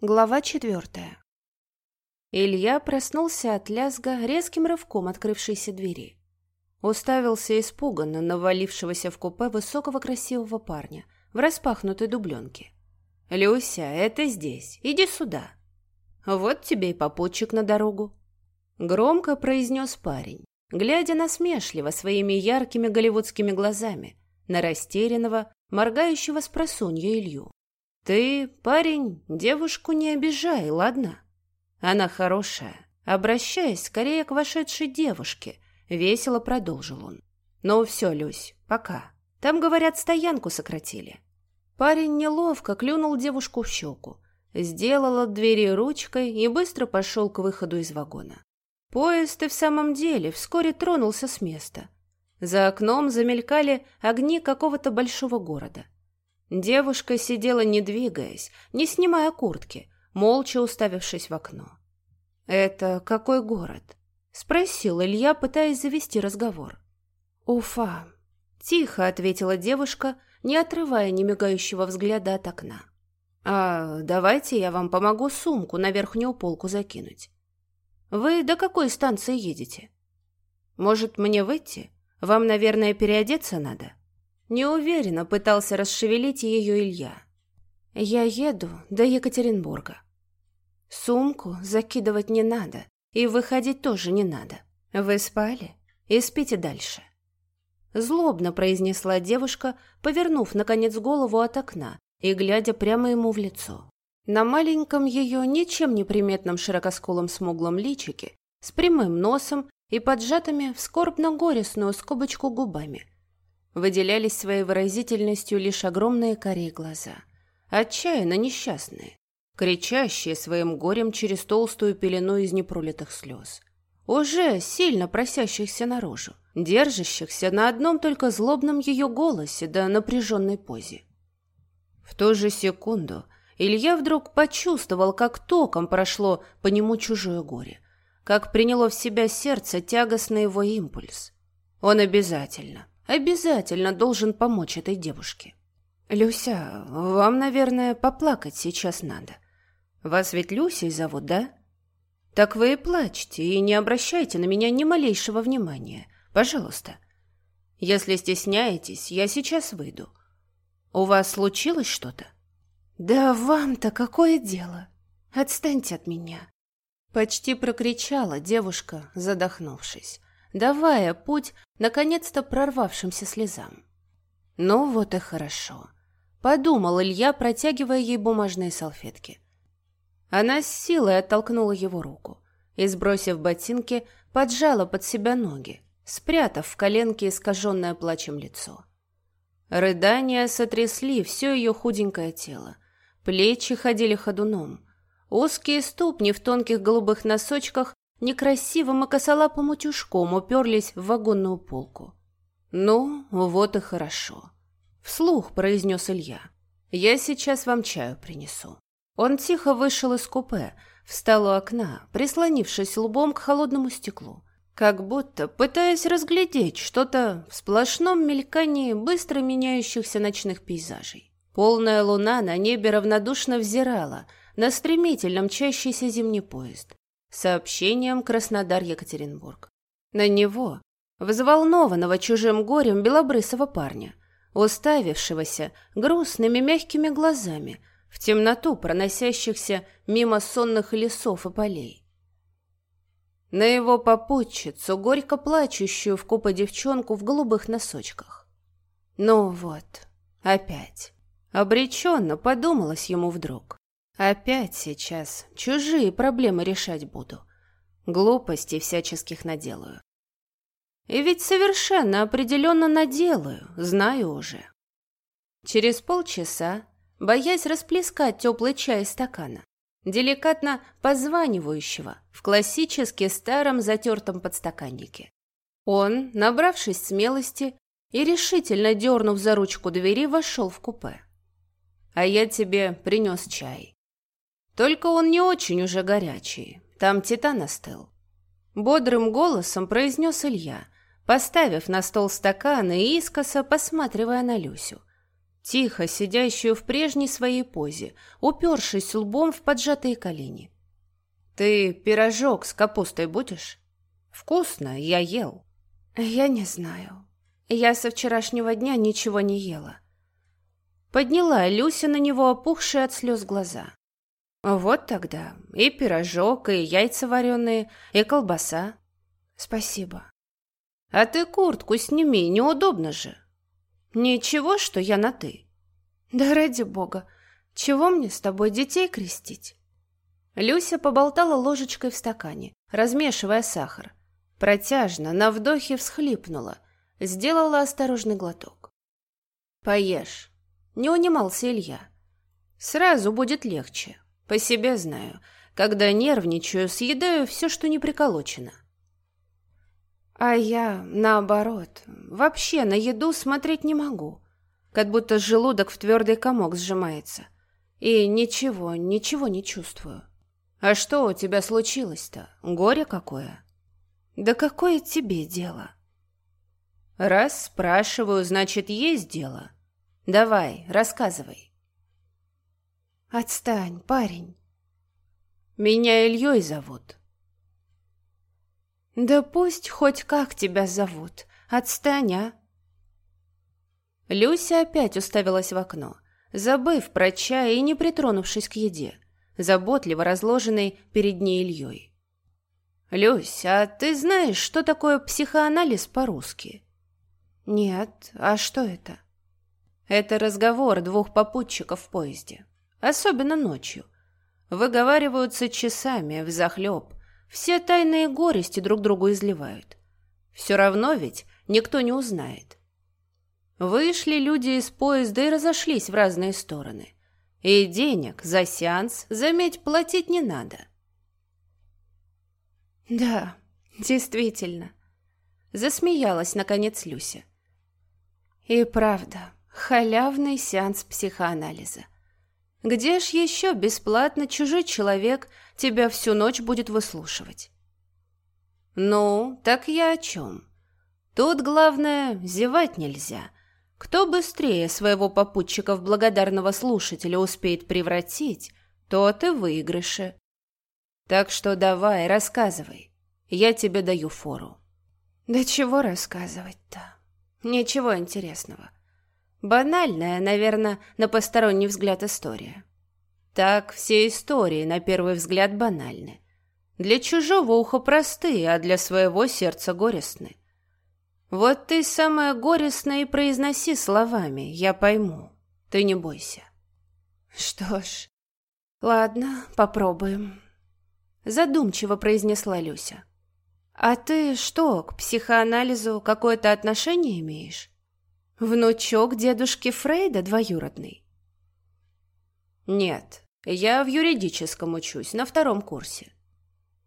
Глава четвертая. Илья проснулся от лязга резким рывком открывшейся двери. Уставился испуганно навалившегося в купе высокого красивого парня в распахнутой дубленке. «Люся, это здесь. Иди сюда. Вот тебе и попутчик на дорогу». Громко произнес парень, глядя насмешливо своими яркими голливудскими глазами на растерянного, моргающего с просонья Илью. Ты, парень, девушку не обижай, ладно? Она хорошая. Обращаясь скорее к вошедшей девушке, весело продолжил он. Ну все, Люсь, пока. Там, говорят, стоянку сократили. Парень неловко клюнул девушку в щеку, сделал от двери ручкой и быстро пошел к выходу из вагона. Поезд и в самом деле вскоре тронулся с места. За окном замелькали огни какого-то большого города — Девушка сидела, не двигаясь, не снимая куртки, молча уставившись в окно. «Это какой город?» — спросил Илья, пытаясь завести разговор. «Уфа», — тихо ответила девушка, не отрывая немигающего взгляда от окна. «А давайте я вам помогу сумку на верхнюю полку закинуть. Вы до какой станции едете? Может, мне выйти? Вам, наверное, переодеться надо?» Неуверенно пытался расшевелить ее Илья. «Я еду до Екатеринбурга. Сумку закидывать не надо, и выходить тоже не надо. Вы спали и спите дальше». Злобно произнесла девушка, повернув, наконец, голову от окна и глядя прямо ему в лицо. На маленьком ее, ничем не приметном широкоскулом смуглом личике, с прямым носом и поджатыми в скорбно-горестную скобочку губами – выделялись своей выразительностью лишь огромные карие глаза. Отчаянно несчастные, кричащие своим горем через толстую пелену из непролитых слез. Уже сильно просящихся наружу, держащихся на одном только злобном ее голосе да напряженной позе. В ту же секунду Илья вдруг почувствовал, как током прошло по нему чужое горе, как приняло в себя сердце тягостный его импульс. Он обязательно, Обязательно должен помочь этой девушке. Люся, вам, наверное, поплакать сейчас надо. Вас ведь Люсей зовут, да? Так вы и плачьте, и не обращайте на меня ни малейшего внимания. Пожалуйста. Если стесняетесь, я сейчас выйду. У вас случилось что-то? Да вам-то какое дело? Отстаньте от меня. Почти прокричала девушка, задохнувшись давая путь наконец-то прорвавшимся слезам. «Ну вот и хорошо», — подумал Илья, протягивая ей бумажные салфетки. Она с силой оттолкнула его руку и, сбросив ботинки, поджала под себя ноги, спрятав в коленке искаженное плачем лицо. Рыдания сотрясли все ее худенькое тело, плечи ходили ходуном, узкие ступни в тонких голубых носочках некрасивым и косолапым утюжком уперлись в вагонную полку. «Ну, вот и хорошо», — вслух произнес Илья. «Я сейчас вам чаю принесу». Он тихо вышел из купе, встал у окна, прислонившись лбом к холодному стеклу, как будто пытаясь разглядеть что-то в сплошном мелькании быстро меняющихся ночных пейзажей. Полная луна на небе равнодушно взирала на стремительно мчащийся зимний поезд сообщением Краснодар-Екатеринбург. На него, взволнованного чужим горем белобрысого парня, уставившегося грустными мягкими глазами в темноту проносящихся мимо сонных лесов и полей. На его попутчицу, горько плачущую в купе девчонку в голубых носочках. Ну вот, опять. Обреченно подумалось ему вдруг. Опять сейчас чужие проблемы решать буду. Глупостей всяческих наделаю. И ведь совершенно определенно наделаю, знаю уже. Через полчаса, боясь расплескать теплый чай из стакана, деликатно позванивающего в классически старом затертом подстаканнике, он, набравшись смелости и решительно дернув за ручку двери, вошел в купе. «А я тебе принес чай. Только он не очень уже горячий. Там титан остыл. Бодрым голосом произнес Илья, поставив на стол стакан и искоса посматривая на Люсю. тихо сидящую в прежней своей позе, упершись лбом в поджатые колени. «Ты пирожок с капустой будешь? Вкусно, я ел». «Я не знаю. Я со вчерашнего дня ничего не ела». Подняла Люся на него опухшие от слез глаза. «Вот тогда и пирожок, и яйца вареные, и колбаса». «Спасибо». «А ты куртку сними, неудобно же». «Ничего, что я на «ты». «Да ради бога, чего мне с тобой детей крестить?» Люся поболтала ложечкой в стакане, размешивая сахар. Протяжно, на вдохе всхлипнула, сделала осторожный глоток. «Поешь», — не унимался Илья. «Сразу будет легче. По себе знаю. Когда нервничаю, съедаю все, что не приколочено». А я, наоборот, вообще на еду смотреть не могу. Как будто желудок в твердый комок сжимается. И ничего, ничего не чувствую. А что у тебя случилось-то? Горе какое? Да какое тебе дело? Раз спрашиваю, значит, есть дело. Давай, рассказывай. Отстань, парень. Меня Ильей зовут. Да пусть хоть как тебя зовут. Отстань, а. Люся опять уставилась в окно, забыв про чай и не притронувшись к еде, заботливо разложенной перед ней Ильей. «Люсь, а ты знаешь, что такое психоанализ по-русски?» «Нет, а что это?» «Это разговор двух попутчиков в поезде, особенно ночью. Выговариваются часами, взахлеб, все тайные горести друг другу изливают. Все равно ведь никто не узнает. Вышли люди из поезда и разошлись в разные стороны. И денег за сеанс, заметь, платить не надо. Да, действительно. Засмеялась, наконец, Люся. И правда, халявный сеанс психоанализа. Где ж еще бесплатно чужой человек тебя всю ночь будет выслушивать? Ну, так я о чем? Тут главное, зевать нельзя. Кто быстрее своего попутчика в благодарного слушателя успеет превратить, тот и выигрыше. Так что давай, рассказывай. Я тебе даю фору. Да чего рассказывать-то? Ничего интересного. Банальная, наверное, на посторонний взгляд история. Так все истории, на первый взгляд, банальны. Для чужого уха простые, а для своего сердца горестны. Вот ты самое горестное и произноси словами, я пойму. Ты не бойся. Что ж, ладно, попробуем. Задумчиво произнесла Люся. А ты что, к психоанализу какое-то отношение имеешь? Внучок дедушки Фрейда двоюродный? Нет, я в юридическом учусь, на втором курсе.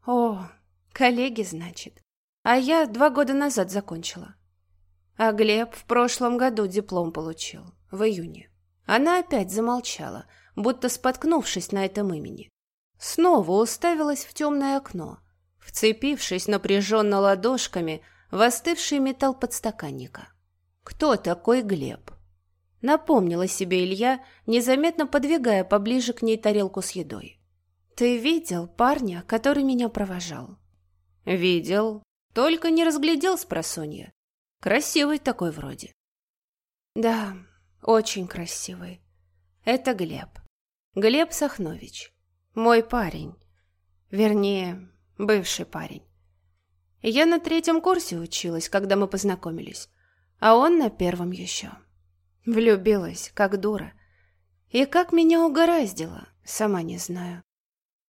О, коллеги, значит. А я два года назад закончила. А Глеб в прошлом году диплом получил, в июне. Она опять замолчала, будто споткнувшись на этом имени. Снова уставилась в темное окно, вцепившись напряженно ладошками в остывший металл подстаканника. Кто такой Глеб? Напомнила себе Илья, незаметно подвигая поближе к ней тарелку с едой. Ты видел парня, который меня провожал? Видел, только не разглядел с просонья. Красивый такой вроде. Да, очень красивый. Это Глеб. Глеб Сахнович. Мой парень. Вернее, бывший парень. Я на третьем курсе училась, когда мы познакомились а он на первом еще. Влюбилась, как дура. И как меня угораздило, сама не знаю.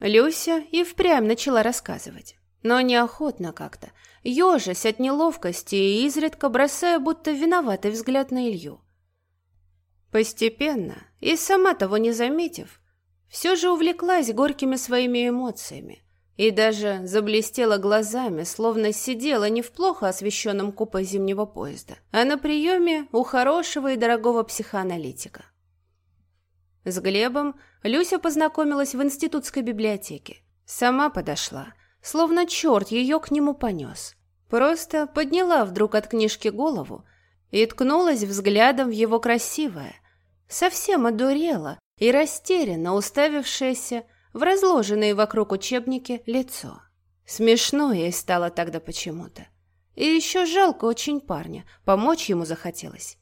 Люся и впрямь начала рассказывать, но неохотно как-то, ежась от неловкости и изредка бросая будто виноватый взгляд на Илью. Постепенно, и сама того не заметив, все же увлеклась горькими своими эмоциями, и даже заблестела глазами, словно сидела не в плохо освещенном купе зимнего поезда, а на приеме у хорошего и дорогого психоаналитика. С Глебом Люся познакомилась в институтской библиотеке. Сама подошла, словно черт ее к нему понес. Просто подняла вдруг от книжки голову и ткнулась взглядом в его красивое, совсем одурела и растерянно уставившаяся в разложенные вокруг учебники лицо. Смешно ей стало тогда почему-то. И еще жалко очень парня, помочь ему захотелось.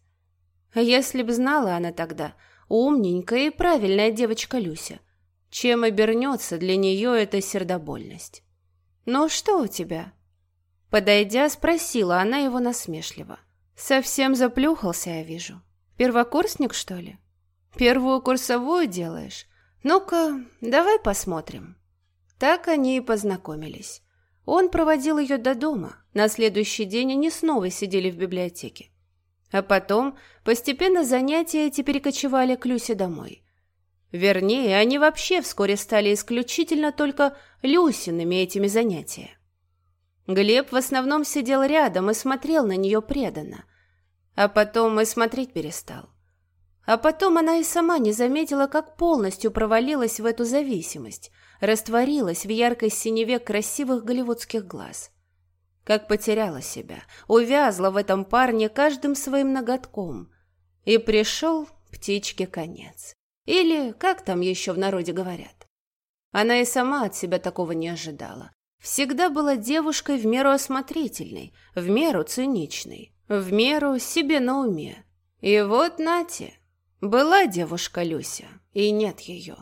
Если б знала она тогда, умненькая и правильная девочка Люся, чем обернется для нее эта сердобольность. «Ну что у тебя?» Подойдя, спросила она его насмешливо. «Совсем заплюхался, я вижу. Первокурсник, что ли? Первую курсовую делаешь? Ну-ка, давай посмотрим». Так они и познакомились. Он проводил ее до дома. На следующий день они снова сидели в библиотеке. А потом постепенно занятия эти перекочевали к Люсе домой. Вернее, они вообще вскоре стали исключительно только Люсиными этими занятия. Глеб в основном сидел рядом и смотрел на нее преданно. А потом и смотреть перестал. А потом она и сама не заметила, как полностью провалилась в эту зависимость, растворилась в яркой синеве красивых голливудских глаз. Как потеряла себя, увязла в этом парне каждым своим ноготком. И пришел птичке конец. Или как там еще в народе говорят. Она и сама от себя такого не ожидала. Всегда была девушкой в меру осмотрительной, в меру циничной, в меру себе на уме. И вот нате, была девушка Люся, и нет ее.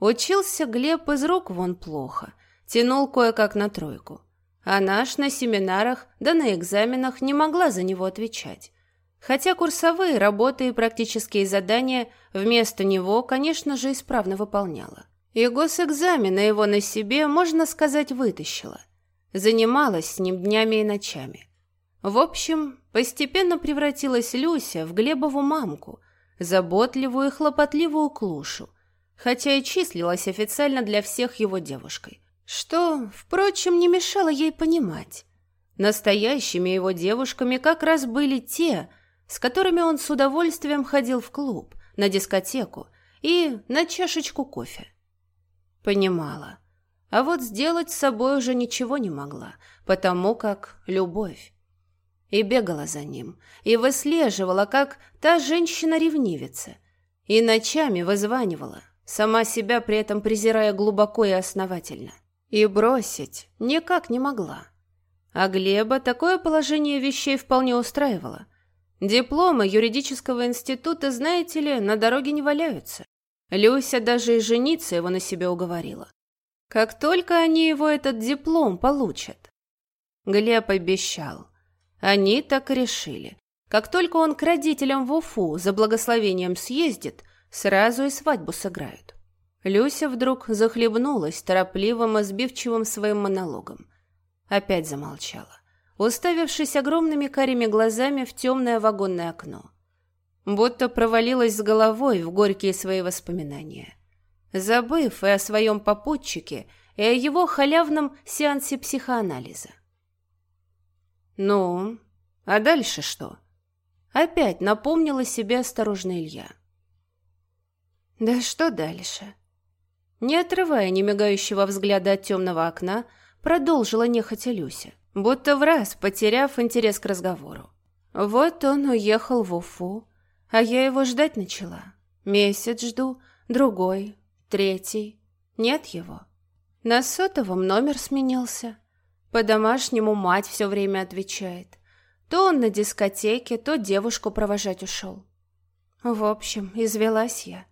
Учился Глеб из рук вон плохо, тянул кое-как на тройку. А наш на семинарах, да на экзаменах не могла за него отвечать. Хотя курсовые работы и практические задания вместо него, конечно же, исправно выполняла. И госэкзамена его на себе, можно сказать, вытащила. Занималась с ним днями и ночами. В общем, постепенно превратилась Люся в Глебову мамку, заботливую и хлопотливую клушу, хотя и числилась официально для всех его девушкой. Что, впрочем, не мешало ей понимать. Настоящими его девушками как раз были те, с которыми он с удовольствием ходил в клуб, на дискотеку и на чашечку кофе. Понимала. А вот сделать с собой уже ничего не могла, потому как любовь. И бегала за ним, и выслеживала, как та женщина-ревнивица, и ночами вызванивала, сама себя при этом презирая глубоко и основательно. И бросить никак не могла. А Глеба такое положение вещей вполне устраивало. Дипломы юридического института, знаете ли, на дороге не валяются. Люся даже и жениться его на себе уговорила. Как только они его этот диплом получат. Глеб обещал. Они так и решили. Как только он к родителям в Уфу за благословением съездит, сразу и свадьбу сыграют. Люся вдруг захлебнулась торопливым и сбивчивым своим монологом. Опять замолчала, уставившись огромными карими глазами в темное вагонное окно. Будто провалилась с головой в горькие свои воспоминания. Забыв и о своем попутчике, и о его халявном сеансе психоанализа. «Ну, а дальше что?» Опять напомнила себе осторожно Илья. «Да что дальше?» Не отрывая немигающего взгляда от темного окна, продолжила нехотя Люся, будто в раз потеряв интерес к разговору. Вот он уехал в Уфу, а я его ждать начала. Месяц жду, другой, третий. Нет его. На сотовом номер сменился. По-домашнему мать все время отвечает. То он на дискотеке, то девушку провожать ушел. В общем, извелась я.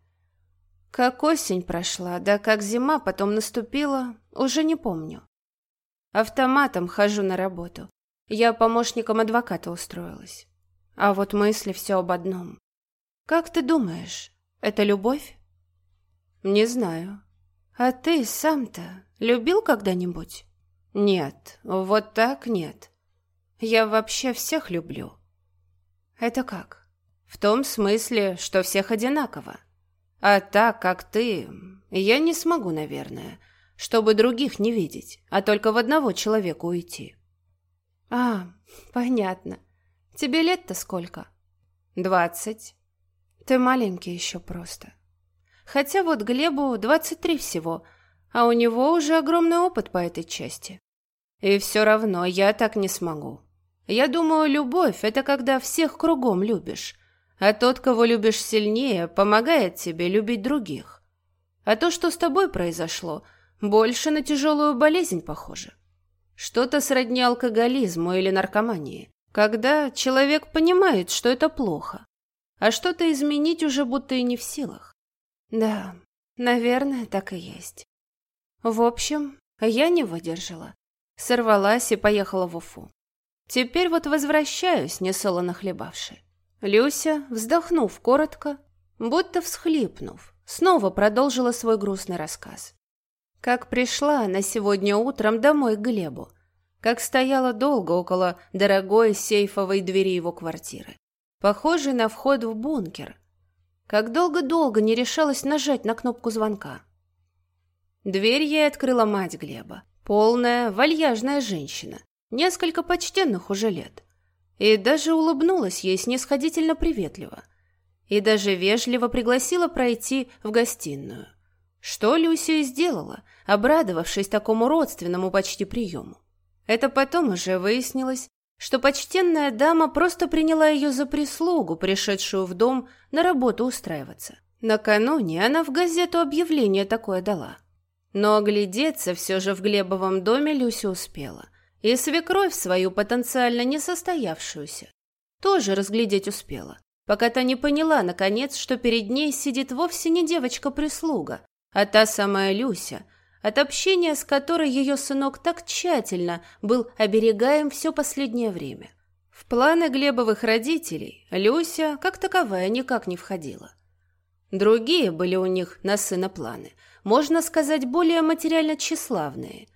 Как осень прошла, да как зима потом наступила, уже не помню. Автоматом хожу на работу. Я помощником адвоката устроилась. А вот мысли все об одном. Как ты думаешь, это любовь? Не знаю. А ты сам-то любил когда-нибудь? Нет, вот так нет. Я вообще всех люблю. Это как? В том смысле, что всех одинаково. А так, как ты, я не смогу, наверное, чтобы других не видеть, а только в одного человека уйти. А, понятно. Тебе лет-то сколько? Двадцать. Ты маленький еще просто. Хотя вот Глебу двадцать три всего, а у него уже огромный опыт по этой части. И все равно я так не смогу. Я думаю, любовь — это когда всех кругом любишь, а тот, кого любишь сильнее, помогает тебе любить других. А то, что с тобой произошло, больше на тяжелую болезнь похоже. Что-то сродни алкоголизму или наркомании, когда человек понимает, что это плохо, а что-то изменить уже будто и не в силах. Да, наверное, так и есть. В общем, я не выдержала. Сорвалась и поехала в Уфу. Теперь вот возвращаюсь, несолоно хлебавши. Люся, вздохнув коротко, будто всхлипнув, снова продолжила свой грустный рассказ. Как пришла она сегодня утром домой к Глебу, как стояла долго около дорогой сейфовой двери его квартиры, похожей на вход в бункер, как долго-долго не решалась нажать на кнопку звонка. Дверь ей открыла мать Глеба, полная, вальяжная женщина, несколько почтенных уже лет, и даже улыбнулась ей снисходительно приветливо, и даже вежливо пригласила пройти в гостиную. Что Люся и сделала, обрадовавшись такому родственному почти приему. Это потом уже выяснилось, что почтенная дама просто приняла ее за прислугу, пришедшую в дом на работу устраиваться. Накануне она в газету объявление такое дала. Но оглядеться все же в Глебовом доме Люся успела. И свекровь свою потенциально несостоявшуюся тоже разглядеть успела, пока та не поняла, наконец, что перед ней сидит вовсе не девочка-прислуга, а та самая Люся – от общения с которой ее сынок так тщательно был оберегаем все последнее время. В планы Глебовых родителей Люся, как таковая, никак не входила. Другие были у них на сына планы, можно сказать, более материально тщеславные.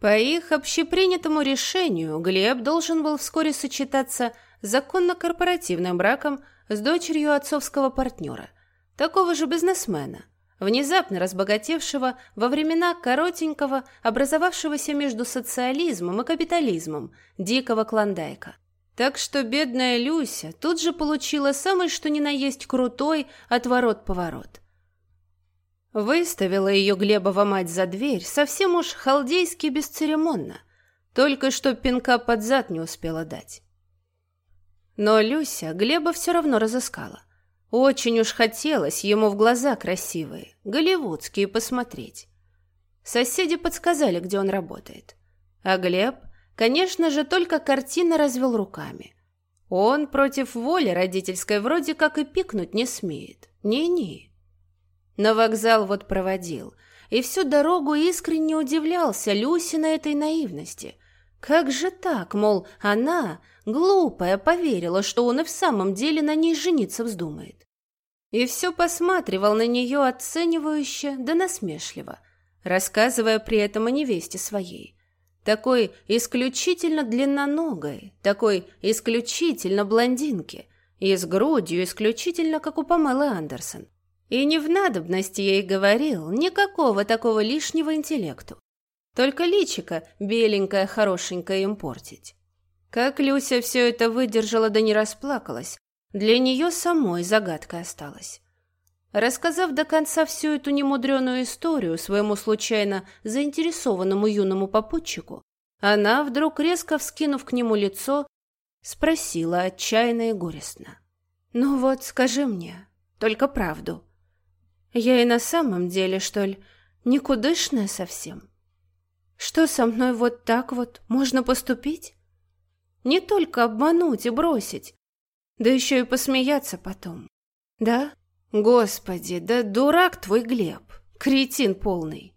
По их общепринятому решению Глеб должен был вскоре сочетаться законно-корпоративным браком с дочерью отцовского партнера, такого же бизнесмена, внезапно разбогатевшего во времена коротенького, образовавшегося между социализмом и капитализмом, дикого клондайка. Так что бедная Люся тут же получила самый что ни на есть крутой отворот-поворот. Выставила ее Глебова мать за дверь совсем уж халдейски бесцеремонно, только что пинка под зад не успела дать. Но Люся Глеба все равно разыскала. Очень уж хотелось ему в глаза красивые, голливудские посмотреть. Соседи подсказали, где он работает. А Глеб, конечно же, только картина развел руками. Он против воли родительской вроде как и пикнуть не смеет. Не-не. На вокзал вот проводил, и всю дорогу искренне удивлялся Люси на этой наивности. Как же так, мол, она, глупая, поверила, что он и в самом деле на ней жениться вздумает. И все посматривал на нее оценивающе да насмешливо, рассказывая при этом о невесте своей. Такой исключительно длинноногой, такой исключительно блондинке, и с грудью исключительно, как у Памелы Андерсон. И не в надобности ей говорил никакого такого лишнего интеллекту. Только личика беленькое, хорошенькое им портить. Как Люся все это выдержала да не расплакалась, для нее самой загадкой осталась. Рассказав до конца всю эту немудреную историю своему случайно заинтересованному юному попутчику, она, вдруг резко вскинув к нему лицо, спросила отчаянно и горестно. «Ну вот, скажи мне, только правду. Я и на самом деле, что ли, никудышная совсем? Что со мной вот так вот можно поступить? Не только обмануть и бросить, да еще и посмеяться потом. Да? Господи, да дурак твой Глеб, кретин полный.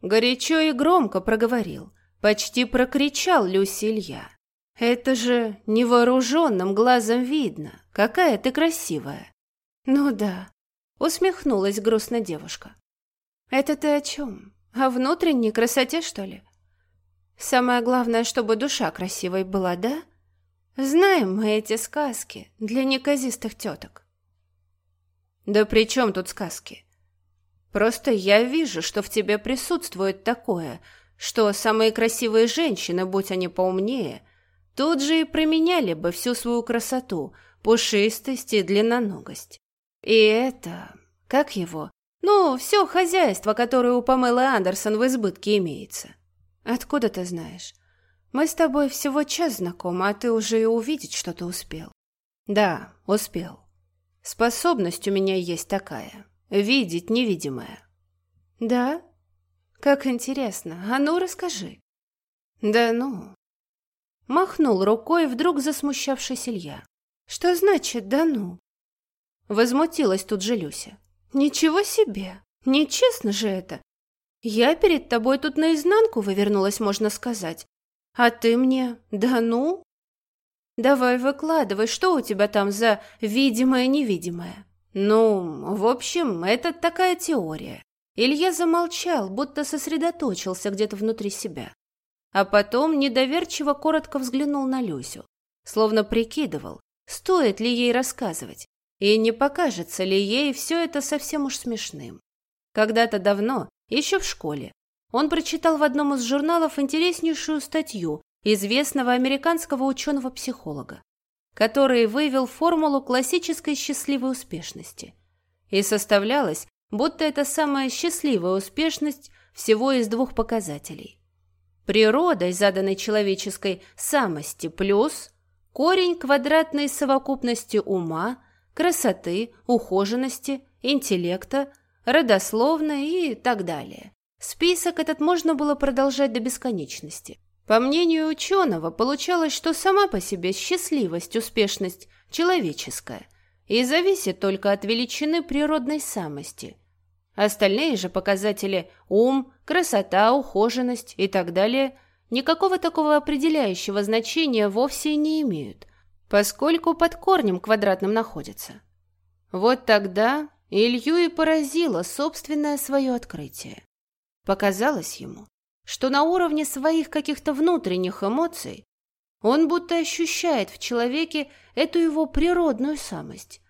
Горячо и громко проговорил, почти прокричал Люси Илья. Это же невооруженным глазом видно, какая ты красивая. Ну да, усмехнулась грустно девушка. Это ты о чем? О внутренней красоте, что ли? Самое главное, чтобы душа красивой была, да? — Знаем мы эти сказки для неказистых теток. Да при чем тут сказки? Просто я вижу, что в тебе присутствует такое, что самые красивые женщины, будь они поумнее, тут же и променяли бы всю свою красоту, пушистость и длинноногость. И это... как его? Ну, все хозяйство, которое у Памелы Андерсон в избытке имеется. Откуда ты знаешь? Мы с тобой всего час знакомы, а ты уже и увидеть что-то успел. Да, успел. Способность у меня есть такая — видеть невидимое. Да? Как интересно. А ну, расскажи. Да ну. Махнул рукой вдруг засмущавшись Илья. Что значит «да ну»? Возмутилась тут же Люся. Ничего себе! Нечестно же это. Я перед тобой тут наизнанку вывернулась, можно сказать. А ты мне «да ну»? Давай выкладывай, что у тебя там за видимое-невидимое? Ну, в общем, это такая теория. Илья замолчал, будто сосредоточился где-то внутри себя. А потом недоверчиво коротко взглянул на Люсю, словно прикидывал, стоит ли ей рассказывать, и не покажется ли ей все это совсем уж смешным. Когда-то давно, еще в школе, он прочитал в одном из журналов интереснейшую статью известного американского ученого-психолога, который вывел формулу классической счастливой успешности. И составлялась, будто это самая счастливая успешность всего из двух показателей. Природой заданной человеческой самости плюс корень квадратной совокупности ума, красоты, ухоженности, интеллекта, родословной и так далее. Список этот можно было продолжать до бесконечности. По мнению ученого, получалось, что сама по себе счастливость, успешность человеческая и зависит только от величины природной самости. Остальные же показатели – ум, красота, ухоженность и так далее – никакого такого определяющего значения вовсе не имеют, поскольку под корнем квадратным находятся. Вот тогда Илью и поразило собственное свое открытие. Показалось ему, что на уровне своих каких-то внутренних эмоций он будто ощущает в человеке эту его природную самость.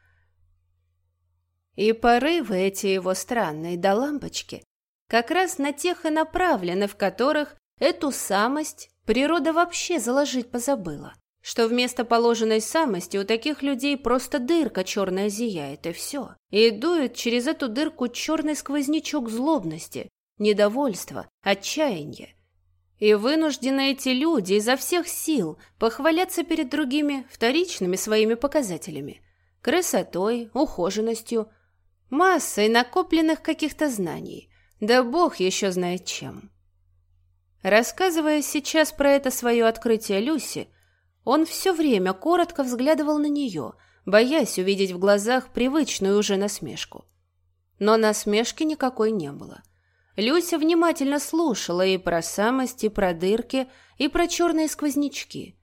И порывы эти его странные до лампочки как раз на тех и направлены, в которых эту самость природа вообще заложить позабыла, что вместо положенной самости у таких людей просто дырка черная зияет, и все. И дует через эту дырку черный сквознячок злобности, недовольство, отчаяние. И вынуждены эти люди изо всех сил похваляться перед другими вторичными своими показателями. Красотой, ухоженностью, массой накопленных каких-то знаний. Да бог еще знает чем. Рассказывая сейчас про это свое открытие Люси, он все время коротко взглядывал на нее, боясь увидеть в глазах привычную уже насмешку. Но насмешки никакой не было. — Люся внимательно слушала и про самость, и про дырки, и про черные сквознячки.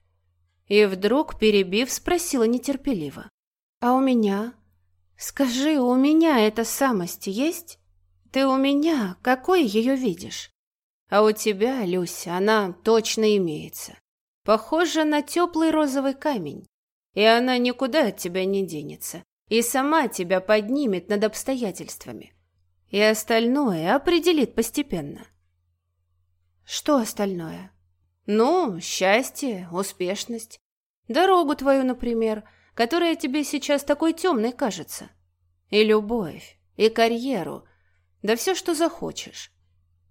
И вдруг, перебив, спросила нетерпеливо. «А у меня? Скажи, у меня эта самость есть? Ты у меня какой ее видишь? А у тебя, Люся, она точно имеется. Похожа на теплый розовый камень. И она никуда от тебя не денется. И сама тебя поднимет над обстоятельствами и остальное определит постепенно. Что остальное? Ну, счастье, успешность. Дорогу твою, например, которая тебе сейчас такой темной кажется. И любовь, и карьеру, да все, что захочешь.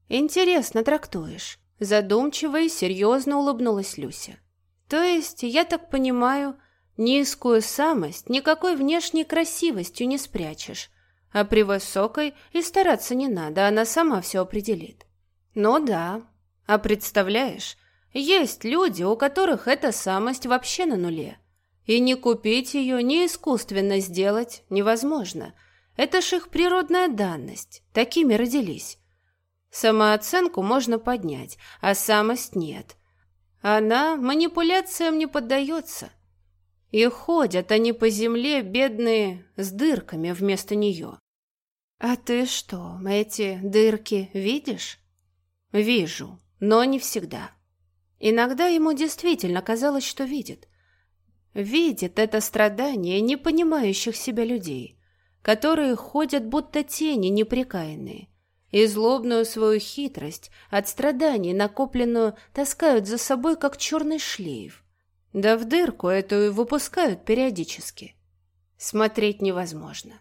Интересно трактуешь. Задумчиво и серьезно улыбнулась Люся. То есть, я так понимаю, низкую самость никакой внешней красивостью не спрячешь, а при высокой и стараться не надо, она сама все определит. Ну да. А представляешь, есть люди, у которых эта самость вообще на нуле. И не купить ее, не искусственно сделать невозможно. Это ж их природная данность. Такими родились. Самооценку можно поднять, а самость нет. Она манипуляциям не поддается. И ходят они по земле, бедные, с дырками вместо нее. «А ты что, эти дырки видишь?» «Вижу, но не всегда. Иногда ему действительно казалось, что видит. Видит это страдание непонимающих себя людей, которые ходят будто тени непрекаянные, и злобную свою хитрость от страданий, накопленную, таскают за собой, как черный шлейф. Да в дырку эту и выпускают периодически. Смотреть невозможно.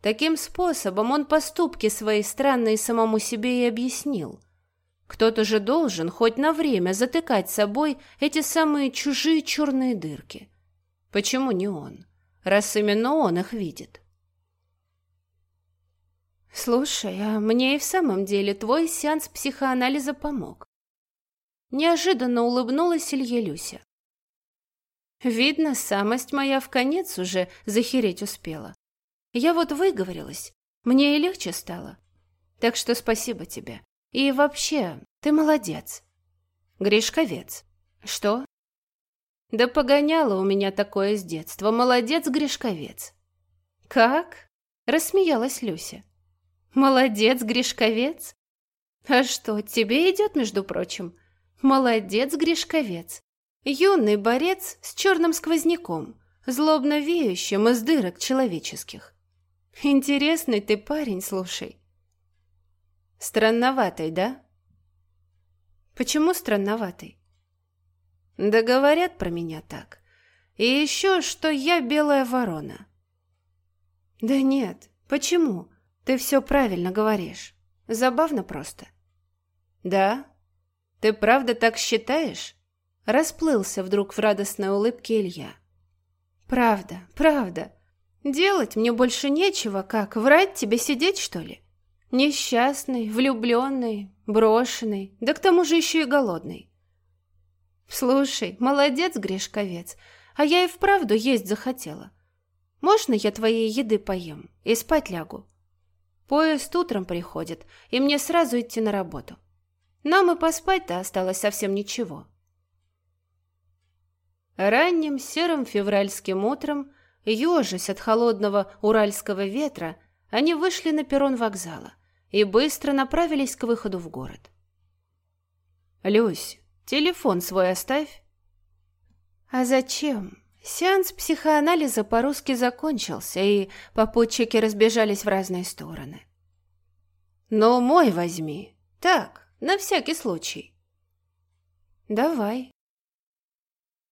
Таким способом он поступки свои странные самому себе и объяснил. Кто-то же должен хоть на время затыкать собой эти самые чужие черные дырки. Почему не он? раз именно он их видит. Слушай, а мне и в самом деле твой сеанс психоанализа помог. Неожиданно улыбнулась Илья Люся. Видно, самость моя в конец уже захереть успела. Я вот выговорилась, мне и легче стало. Так что спасибо тебе. И вообще, ты молодец. Гришковец. Что? Да погоняло у меня такое с детства. Молодец, Гришковец. Как? Рассмеялась Люся. Молодец, Гришковец. А что, тебе идет, между прочим? Молодец, Гришковец. Юный борец с черным сквозняком, злобно веющим из дырок человеческих. Интересный ты парень, слушай. Странноватый, да? Почему странноватый? Да говорят про меня так. И еще, что я белая ворона. Да нет, почему? Ты все правильно говоришь. Забавно просто. Да? Ты правда так считаешь? Расплылся вдруг в радостной улыбке Илья. Правда, правда. Делать мне больше нечего, как врать тебе сидеть, что ли? Несчастный, влюбленный, брошенный, да к тому же еще и голодный. Слушай, молодец, Гришковец, а я и вправду есть захотела. Можно я твоей еды поем и спать лягу? Поезд утром приходит, и мне сразу идти на работу. Нам и поспать-то осталось совсем ничего. Ранним серым февральским утром, ежась от холодного уральского ветра, они вышли на перрон вокзала и быстро направились к выходу в город. «Люсь, телефон свой оставь». «А зачем?» Сеанс психоанализа по-русски закончился, и попутчики разбежались в разные стороны. «Но мой возьми. Так, на всякий случай». «Давай».